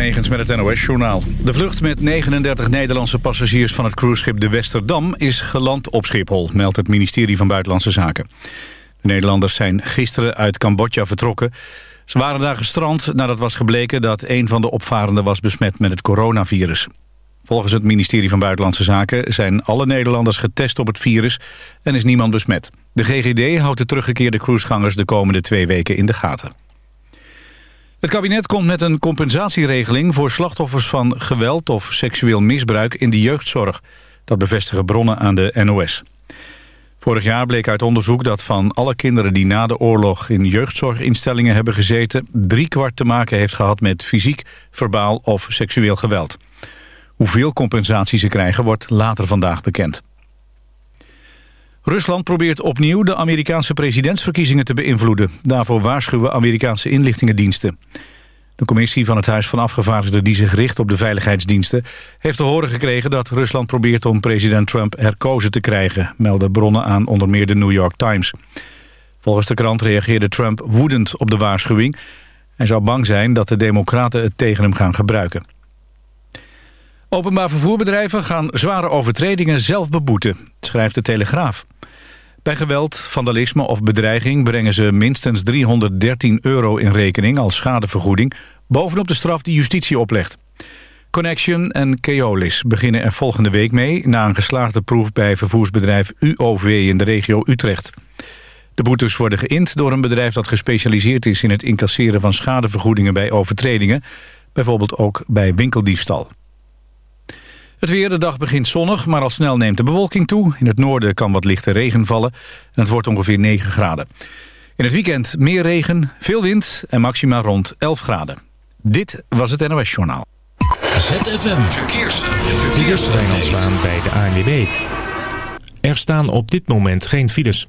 Met het NOS-journaal. De vlucht met 39 Nederlandse passagiers van het cruiseschip de Westerdam... is geland op Schiphol, meldt het ministerie van Buitenlandse Zaken. De Nederlanders zijn gisteren uit Cambodja vertrokken. Ze waren daar gestrand nadat was gebleken dat een van de opvarenden was besmet met het coronavirus. Volgens het ministerie van Buitenlandse Zaken zijn alle Nederlanders getest op het virus en is niemand besmet. De GGD houdt de teruggekeerde cruisegangers de komende twee weken in de gaten. Het kabinet komt met een compensatieregeling voor slachtoffers van geweld of seksueel misbruik in de jeugdzorg. Dat bevestigen bronnen aan de NOS. Vorig jaar bleek uit onderzoek dat van alle kinderen die na de oorlog in jeugdzorginstellingen hebben gezeten... driekwart te maken heeft gehad met fysiek, verbaal of seksueel geweld. Hoeveel compensatie ze krijgen wordt later vandaag bekend. Rusland probeert opnieuw de Amerikaanse presidentsverkiezingen te beïnvloeden. Daarvoor waarschuwen Amerikaanse inlichtingendiensten. De commissie van het Huis van Afgevaardigden die zich richt op de veiligheidsdiensten... heeft te horen gekregen dat Rusland probeert om president Trump herkozen te krijgen... melden bronnen aan onder meer de New York Times. Volgens de krant reageerde Trump woedend op de waarschuwing. Hij zou bang zijn dat de democraten het tegen hem gaan gebruiken. Openbaar vervoerbedrijven gaan zware overtredingen zelf beboeten, schrijft de Telegraaf. Bij geweld, vandalisme of bedreiging brengen ze minstens 313 euro in rekening als schadevergoeding, bovenop de straf die justitie oplegt. Connection en Keolis beginnen er volgende week mee... na een geslaagde proef bij vervoersbedrijf UOV in de regio Utrecht. De boetes worden geïnd door een bedrijf dat gespecialiseerd is... in het incasseren van schadevergoedingen bij overtredingen. Bijvoorbeeld ook bij winkeldiefstal. Het weer, de dag begint zonnig, maar al snel neemt de bewolking toe. In het noorden kan wat lichte regen vallen en het wordt ongeveer 9 graden. In het weekend meer regen, veel wind en maxima rond 11 graden. Dit was het NOS Journaal. ZFM Verkeers. Verkeers. bij de ANWB. Er staan op dit moment geen files.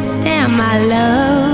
this, damn, my love.